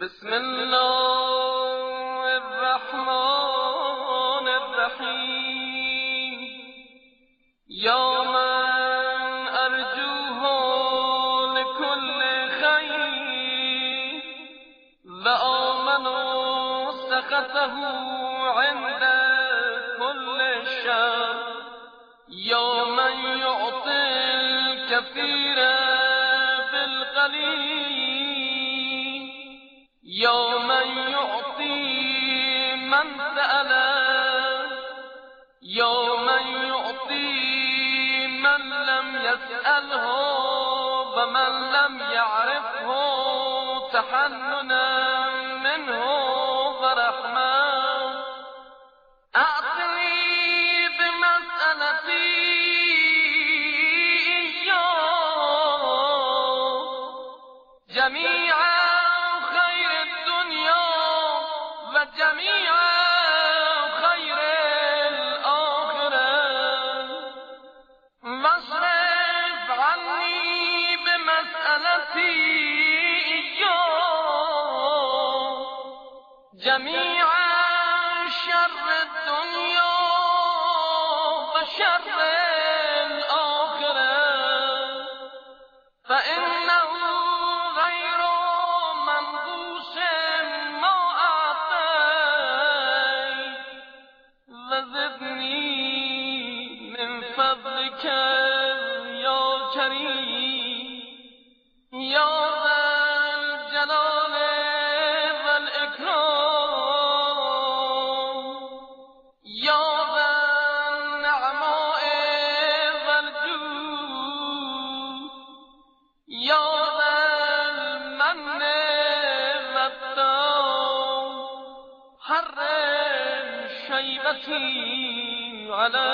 بسم الله الرحمن الرحیم یا من أرجوه لكل خیر و آمن سخطه عند كل شر. یا من يعطي الكثير بالقليل. من سأله من يعطي من لم يسأله ومن لم يعرفه تحننا منه ورحمة. أعطني بمسألتي إياه. جميع جميع شر الدنيا وشر الآخرة. فإنه غير منقوص ما أعطيت. وزدني من فضلك شيبتي على